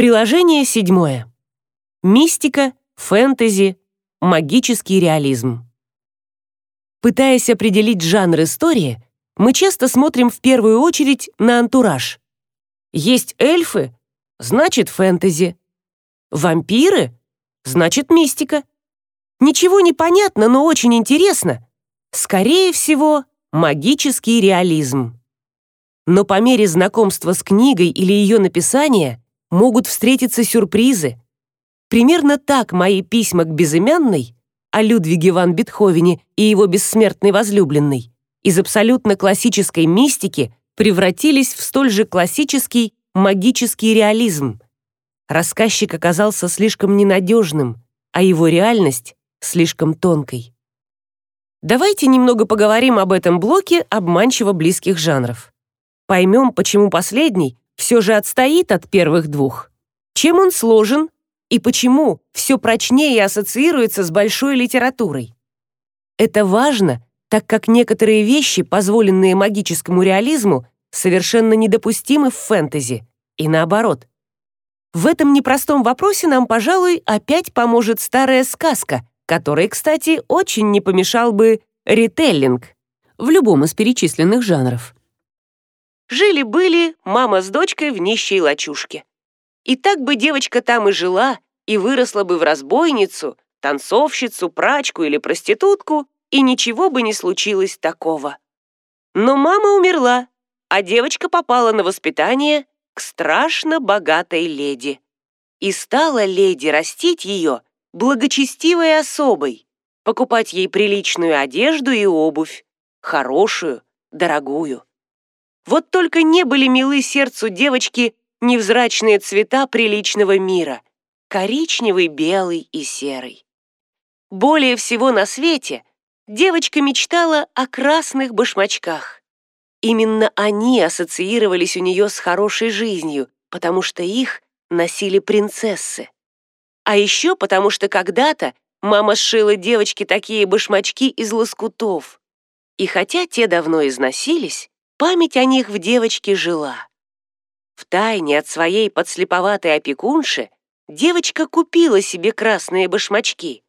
Приложение седьмое. Мистика, фэнтези, магический реализм. Пытаясь определить жанр истории, мы часто смотрим в первую очередь на антураж. Есть эльфы, значит фэнтези. Вампиры, значит мистика. Ничего не понятно, но очень интересно. Скорее всего, магический реализм. Но по мере знакомства с книгой или ее написания могут встретиться сюрпризы. Примерно так мои письма к безымянной о Людвиге ван Бетховене и его бессмертной возлюбленной из абсолютно классической мистики превратились в столь же классический магический реализм. Рассказчик оказался слишком ненадежным, а его реальность слишком тонкой. Давайте немного поговорим об этом блоке обманчиво близких жанров. Поймем, почему последний все же отстоит от первых двух. Чем он сложен и почему все прочнее ассоциируется с большой литературой. Это важно, так как некоторые вещи, позволенные магическому реализму, совершенно недопустимы в фэнтези, и наоборот. В этом непростом вопросе нам, пожалуй, опять поможет старая сказка, которой, кстати, очень не помешал бы рителлинг в любом из перечисленных жанров. Жили-были мама с дочкой в нищей лачушке. И так бы девочка там и жила, и выросла бы в разбойницу, танцовщицу, прачку или проститутку, и ничего бы не случилось такого. Но мама умерла, а девочка попала на воспитание к страшно богатой леди. И стала леди растить ее благочестивой особой, покупать ей приличную одежду и обувь, хорошую, дорогую. Вот только не были милы сердцу девочки невзрачные цвета приличного мира — коричневый, белый и серый. Более всего на свете девочка мечтала о красных башмачках. Именно они ассоциировались у нее с хорошей жизнью, потому что их носили принцессы. А еще потому что когда-то мама сшила девочке такие башмачки из лоскутов. И хотя те давно износились, Память о них в девочке жила. Втайне от своей подслеповатой опекунши девочка купила себе красные башмачки.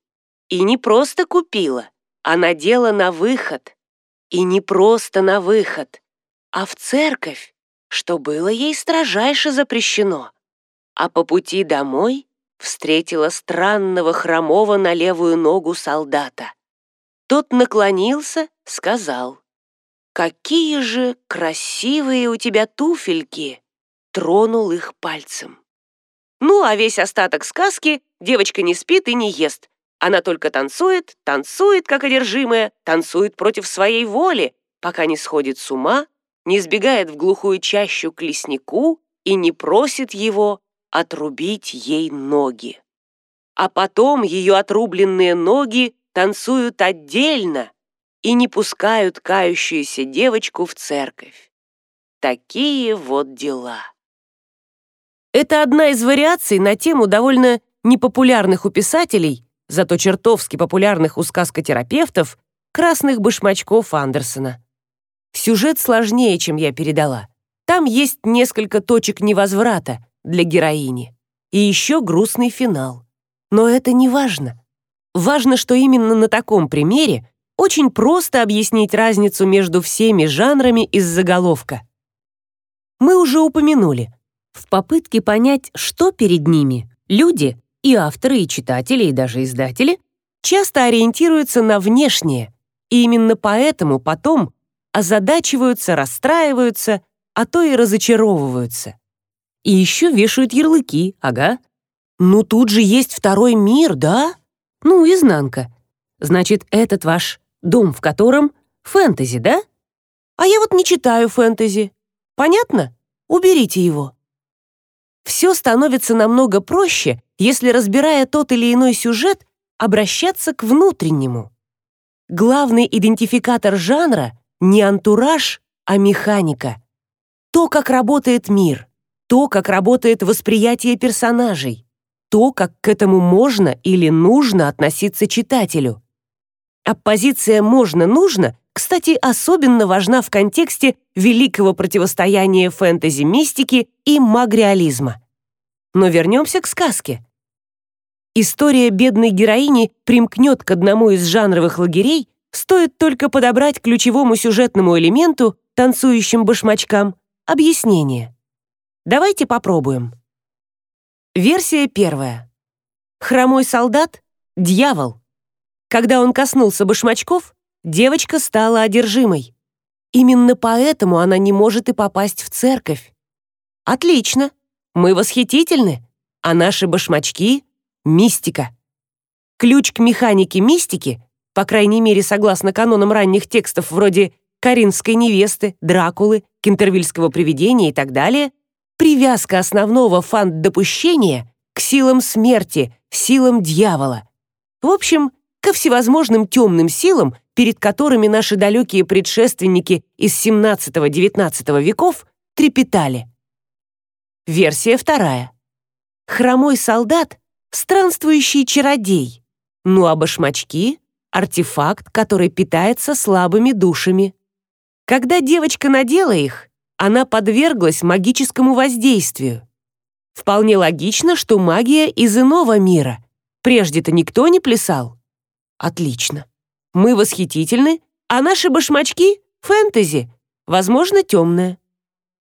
И не просто купила, а надела на выход. И не просто на выход, а в церковь, что было ей строжайше запрещено. А по пути домой встретила странного хромого на левую ногу солдата. Тот наклонился, сказал. «Какие же красивые у тебя туфельки!» Тронул их пальцем. Ну, а весь остаток сказки девочка не спит и не ест. Она только танцует, танцует, как одержимая, танцует против своей воли, пока не сходит с ума, не сбегает в глухую чащу к леснику и не просит его отрубить ей ноги. А потом ее отрубленные ноги танцуют отдельно, и не пускают кающуюся девочку в церковь. Такие вот дела. Это одна из вариаций на тему довольно непопулярных у писателей, зато чертовски популярных у сказкотерапевтов, красных башмачков Андерсона. Сюжет сложнее, чем я передала. Там есть несколько точек невозврата для героини. И еще грустный финал. Но это не важно. Важно, что именно на таком примере очень просто объяснить разницу между всеми жанрами из заголовка. Мы уже упомянули, в попытке понять, что перед ними, люди, и авторы, и читатели, и даже издатели, часто ориентируются на внешнее, и именно поэтому потом озадачиваются, расстраиваются, а то и разочаровываются. И еще вешают ярлыки, ага. Ну тут же есть второй мир, да? Ну, изнанка. Значит, этот ваш Дом в котором фэнтези, да? А я вот не читаю фэнтези. Понятно? Уберите его. Все становится намного проще, если, разбирая тот или иной сюжет, обращаться к внутреннему. Главный идентификатор жанра не антураж, а механика. То, как работает мир, то, как работает восприятие персонажей, то, как к этому можно или нужно относиться читателю. Оппозиция «можно-нужно» кстати, особенно важна в контексте великого противостояния фэнтези-мистики и магреализма. Но вернемся к сказке. История бедной героини примкнет к одному из жанровых лагерей, стоит только подобрать ключевому сюжетному элементу, танцующим башмачкам, объяснение. Давайте попробуем. Версия первая. Хромой солдат — дьявол. Когда он коснулся башмачков, девочка стала одержимой. Именно поэтому она не может и попасть в церковь. Отлично. Мы восхитительны, а наши башмачки — мистика. Ключ к механике мистики, по крайней мере, согласно канонам ранних текстов вроде «Каринской невесты», «Дракулы», «Кентервильского привидения» и так далее, привязка основного фант-допущения к силам смерти, силам дьявола. В общем, ко всевозможным темным силам, перед которыми наши далекие предшественники из XVII-XIX веков трепетали. Версия вторая. Хромой солдат — странствующий чародей, ну а башмачки — артефакт, который питается слабыми душами. Когда девочка надела их, она подверглась магическому воздействию. Вполне логично, что магия из иного мира. Прежде-то никто не плясал. Отлично. Мы восхитительны, а наши башмачки — фэнтези, возможно, темное.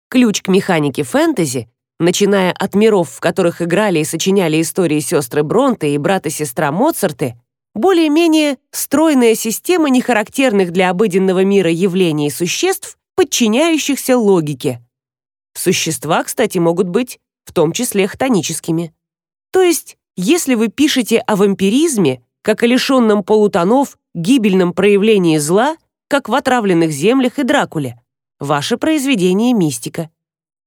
Ключ к механике фэнтези начиная от миров, в которых играли и сочиняли истории сестры Бронте и брат и сестра Моцарты, более-менее стройная система нехарактерных для обыденного мира явлений и существ, подчиняющихся логике. Существа, кстати, могут быть в том числе хтоническими. То есть, если вы пишете о вампиризме, как о лишенном полутонов, гибельном проявлении зла, как в отравленных землях и Дракуле, ваше произведение мистика.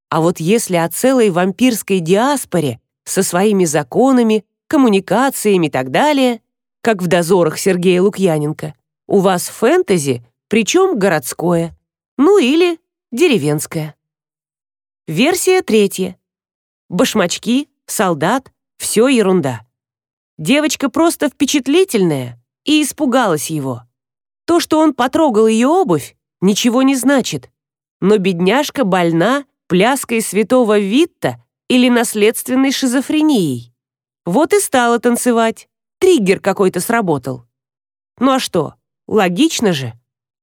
А вот если о целой вампирской диаспоре со своими законами, коммуникациями и так далее, как в дозорах Сергея Лукьяненко, у вас фэнтези, причем городское, ну или деревенское. Версия третья. Башмачки, солдат, все ерунда. Девочка просто впечатлительная и испугалась его. То, что он потрогал ее обувь, ничего не значит. Но бедняжка больна пляской святого Витта или наследственной шизофренией. Вот и стала танцевать. Триггер какой-то сработал. Ну а что? Логично же.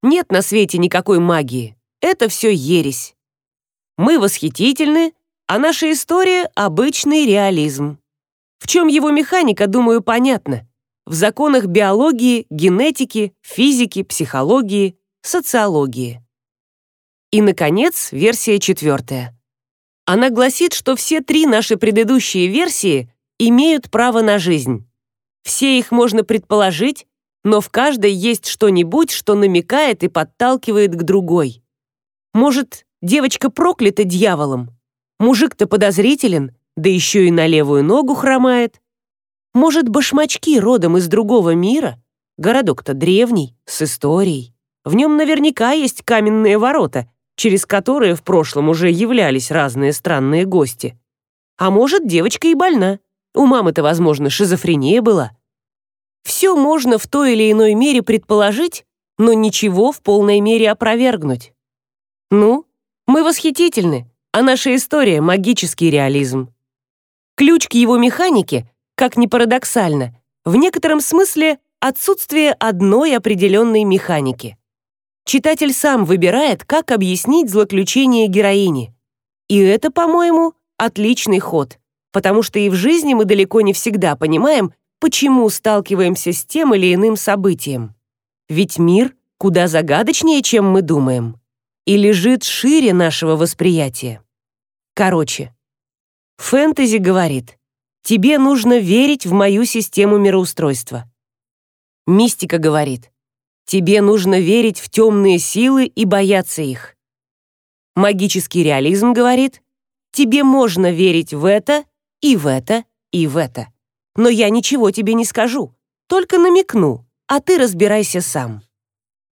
Нет на свете никакой магии. Это все ересь. Мы восхитительны, а наша история — обычный реализм. В чем его механика, думаю, понятно. В законах биологии, генетики, физики, психологии, социологии. И, наконец, версия четвертая. Она гласит, что все три наши предыдущие версии имеют право на жизнь. Все их можно предположить, но в каждой есть что-нибудь, что намекает и подталкивает к другой. Может, девочка проклята дьяволом? Мужик-то подозрителен, да еще и на левую ногу хромает. Может, башмачки родом из другого мира? Городок-то древний, с историей. В нем наверняка есть каменные ворота, через которые в прошлом уже являлись разные странные гости. А может, девочка и больна. У мамы-то, возможно, шизофрения была. Все можно в той или иной мере предположить, но ничего в полной мере опровергнуть. Ну, мы восхитительны, а наша история — магический реализм. Ключ к его механике, как ни парадоксально, в некотором смысле отсутствие одной определенной механики. Читатель сам выбирает, как объяснить злоключение героини. И это, по-моему, отличный ход, потому что и в жизни мы далеко не всегда понимаем, почему сталкиваемся с тем или иным событием. Ведь мир куда загадочнее, чем мы думаем, и лежит шире нашего восприятия. Короче, фэнтези говорит, тебе нужно верить в мою систему мироустройства. Мистика говорит, Тебе нужно верить в темные силы и бояться их. Магический реализм говорит, тебе можно верить в это, и в это, и в это. Но я ничего тебе не скажу, только намекну, а ты разбирайся сам.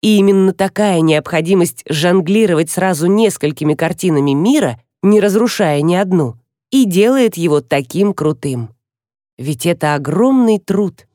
И именно такая необходимость жонглировать сразу несколькими картинами мира, не разрушая ни одну, и делает его таким крутым. Ведь это огромный труд —